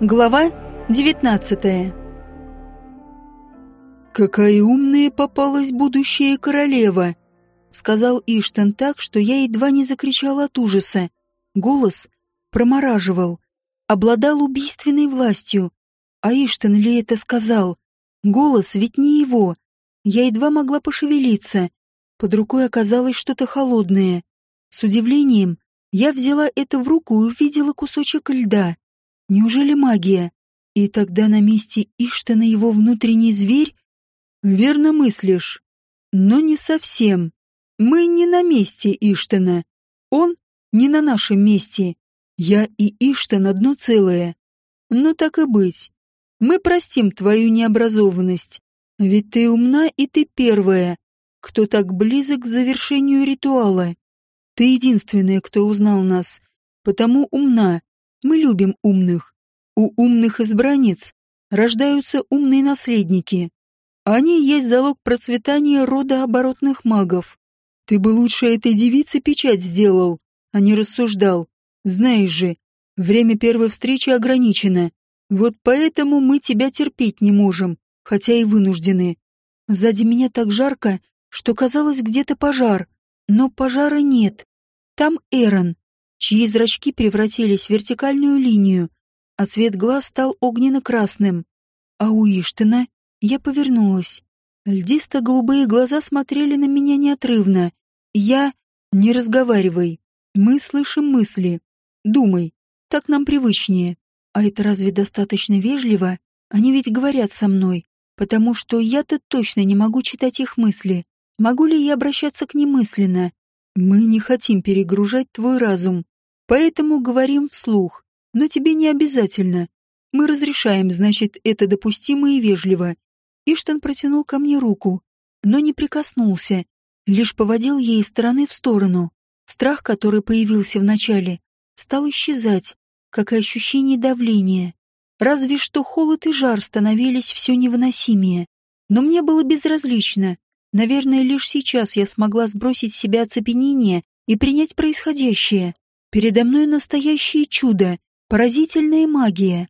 Глава 19 «Какая умная попалась будущая королева!» — сказал Иштен так, что я едва не закричал от ужаса. Голос промораживал, обладал убийственной властью. А Иштен ли это сказал? Голос ведь не его. Я едва могла пошевелиться. Под рукой оказалось что-то холодное. С удивлением я взяла это в руку и увидела кусочек льда. Неужели магия? И тогда на месте Иштана его внутренний зверь? Верно мыслишь. Но не совсем. Мы не на месте Иштана. Он не на нашем месте. Я и Иштан одно целое. Но так и быть. Мы простим твою необразованность. Ведь ты умна и ты первая, кто так близок к завершению ритуала. Ты единственная, кто узнал нас. Потому умна, мы любим умных. У умных избранниц рождаются умные наследники. Они есть залог процветания рода оборотных магов. Ты бы лучше этой девице печать сделал, а не рассуждал. Знаешь же, время первой встречи ограничено. Вот поэтому мы тебя терпеть не можем, хотя и вынуждены. Сзади меня так жарко, что казалось где-то пожар, но пожара нет. Там Эрон, чьи зрачки превратились в вертикальную линию, а цвет глаз стал огненно-красным. А у Иштена я повернулась. Льдисто-голубые глаза смотрели на меня неотрывно. Я... Не разговаривай. Мы слышим мысли. Думай. Так нам привычнее. А это разве достаточно вежливо? Они ведь говорят со мной. Потому что я-то точно не могу читать их мысли. Могу ли я обращаться к ним мысленно? Мы не хотим перегружать твой разум, поэтому говорим вслух. Но тебе не обязательно. Мы разрешаем, значит, это допустимо и вежливо. Иштан протянул ко мне руку, но не прикоснулся, лишь поводил ей из стороны в сторону. Страх, который появился вначале, стал исчезать, как и ощущение давления. Разве что холод и жар становились все невыносимее. Но мне было безразлично, Наверное, лишь сейчас я смогла сбросить с себя оцепенение и принять происходящее. Передо мной настоящее чудо, поразительная магия.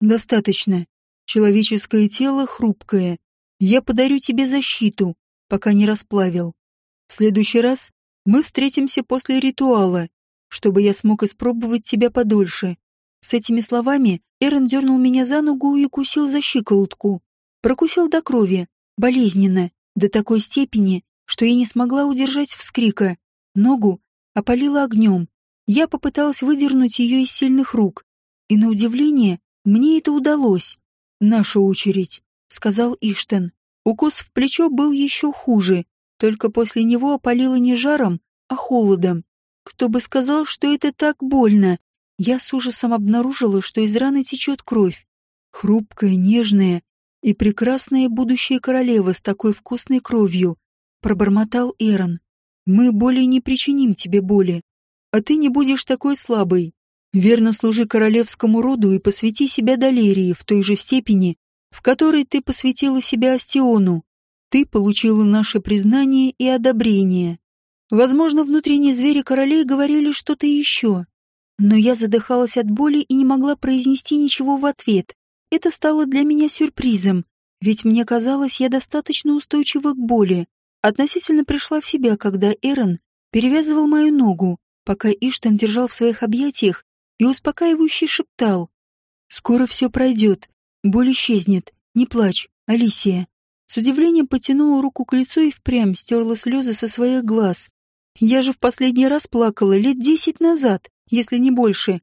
Достаточно. Человеческое тело хрупкое. Я подарю тебе защиту, пока не расплавил. В следующий раз мы встретимся после ритуала, чтобы я смог испробовать тебя подольше. С этими словами Эрен дернул меня за ногу и кусил за щиколотку. Прокусил до крови, болезненно, до такой степени, что я не смогла удержать вскрика. Ногу опалила огнем. Я попыталась выдернуть ее из сильных рук. И на удивление, мне это удалось. «Наша очередь», — сказал Иштен. Укус в плечо был еще хуже, только после него опалило не жаром, а холодом. Кто бы сказал, что это так больно? Я с ужасом обнаружила, что из раны течет кровь. Хрупкая, нежная, и прекрасная будущая королева с такой вкусной кровью, пробормотал Эрон. Мы более не причиним тебе боли, а ты не будешь такой слабой. Верно служи королевскому роду и посвяти себя Далерии в той же степени, в которой ты посвятила себя Астиону. Ты получила наше признание и одобрение. Возможно, внутренние звери королей говорили что-то еще. Но я задыхалась от боли и не могла произнести ничего в ответ. Это стало для меня сюрпризом, ведь мне казалось, я достаточно устойчива к боли. Относительно пришла в себя, когда Эрон перевязывал мою ногу, пока Иштан держал в своих объятиях и успокаивающе шептал. «Скоро все пройдет, боль исчезнет, не плачь, Алисия». С удивлением потянула руку к лицу и впрямь стерла слезы со своих глаз. Я же в последний раз плакала лет десять назад, если не больше.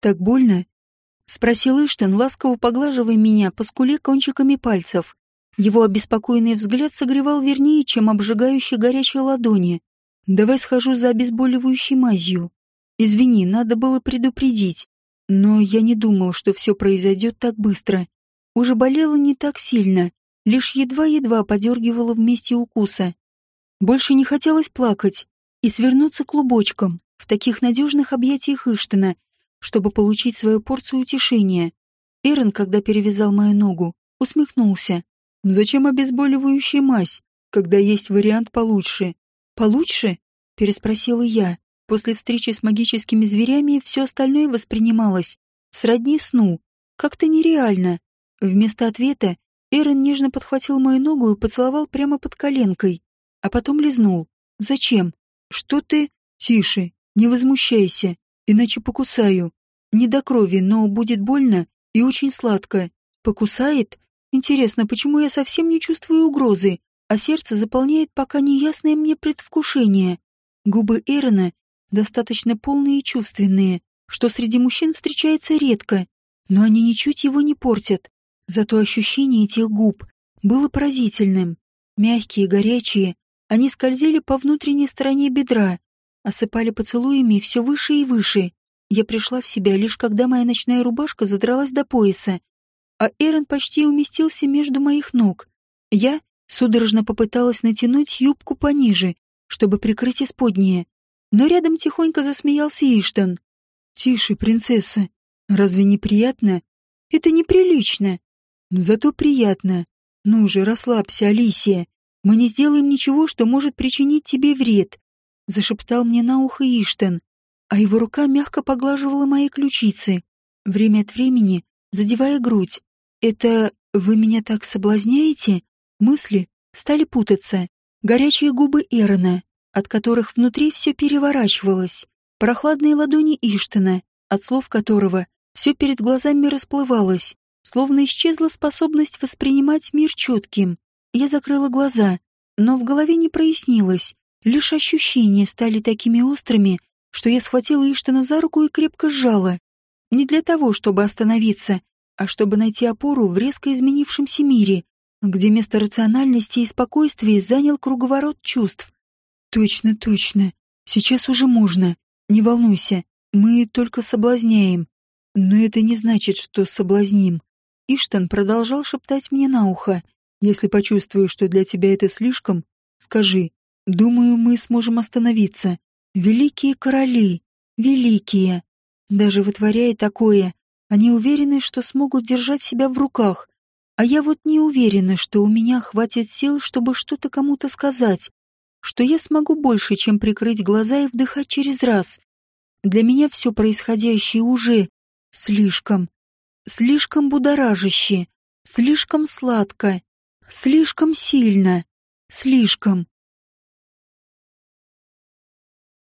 Так больно, Спросил Иштен, ласково поглаживая меня по скуле кончиками пальцев. Его обеспокоенный взгляд согревал вернее, чем обжигающие горячие ладони. «Давай схожу за обезболивающей мазью. Извини, надо было предупредить. Но я не думал, что все произойдет так быстро. Уже болело не так сильно, лишь едва-едва подергивало вместе укуса. Больше не хотелось плакать и свернуться клубочком в таких надежных объятиях Иштена, чтобы получить свою порцию утешения. Эрен, когда перевязал мою ногу, усмехнулся. «Зачем обезболивающая мазь, когда есть вариант получше?» «Получше?» — переспросила я. После встречи с магическими зверями все остальное воспринималось сродни сну. Как-то нереально. Вместо ответа Эрен нежно подхватил мою ногу и поцеловал прямо под коленкой, а потом лизнул. «Зачем? Что ты...» «Тише, не возмущайся, иначе покусаю. Не до крови, но будет больно и очень сладко. Покусает? Интересно, почему я совсем не чувствую угрозы, а сердце заполняет пока неясное мне предвкушение? Губы Эрона достаточно полные и чувственные, что среди мужчин встречается редко, но они ничуть его не портят. Зато ощущение этих губ было поразительным. Мягкие, горячие, они скользили по внутренней стороне бедра, осыпали поцелуями все выше и выше. Я пришла в себя лишь когда моя ночная рубашка задралась до пояса, а Эрен почти уместился между моих ног. Я судорожно попыталась натянуть юбку пониже, чтобы прикрыть исподнее, но рядом тихонько засмеялся Иштан. «Тише, принцесса. Разве не приятно? Это неприлично. Зато приятно. Ну же, расслабься, Алисия. Мы не сделаем ничего, что может причинить тебе вред», — зашептал мне на ухо Иштен, а его рука мягко поглаживала мои ключицы, время от времени задевая грудь. «Это вы меня так соблазняете?» Мысли стали путаться. Горячие губы Эрона, от которых внутри все переворачивалось, прохладные ладони Иштена, от слов которого все перед глазами расплывалось, словно исчезла способность воспринимать мир четким. Я закрыла глаза, но в голове не прояснилось. Лишь ощущения стали такими острыми, что я схватила Иштана за руку и крепко сжала. Не для того, чтобы остановиться, а чтобы найти опору в резко изменившемся мире, где место рациональности и спокойствия занял круговорот чувств. Точно, точно. Сейчас уже можно. Не волнуйся. Мы только соблазняем. Но это не значит, что соблазним. Иштан продолжал шептать мне на ухо. Если почувствуешь, что для тебя это слишком, скажи. Думаю, мы сможем остановиться. Великие короли, великие. Даже вытворяя такое, они уверены, что смогут держать себя в руках. А я вот не уверена, что у меня хватит сил, чтобы что-то кому-то сказать, что я смогу больше, чем прикрыть глаза и вдыхать через раз. Для меня все происходящее уже слишком, слишком будоражаще, слишком сладко, слишком сильно, слишком.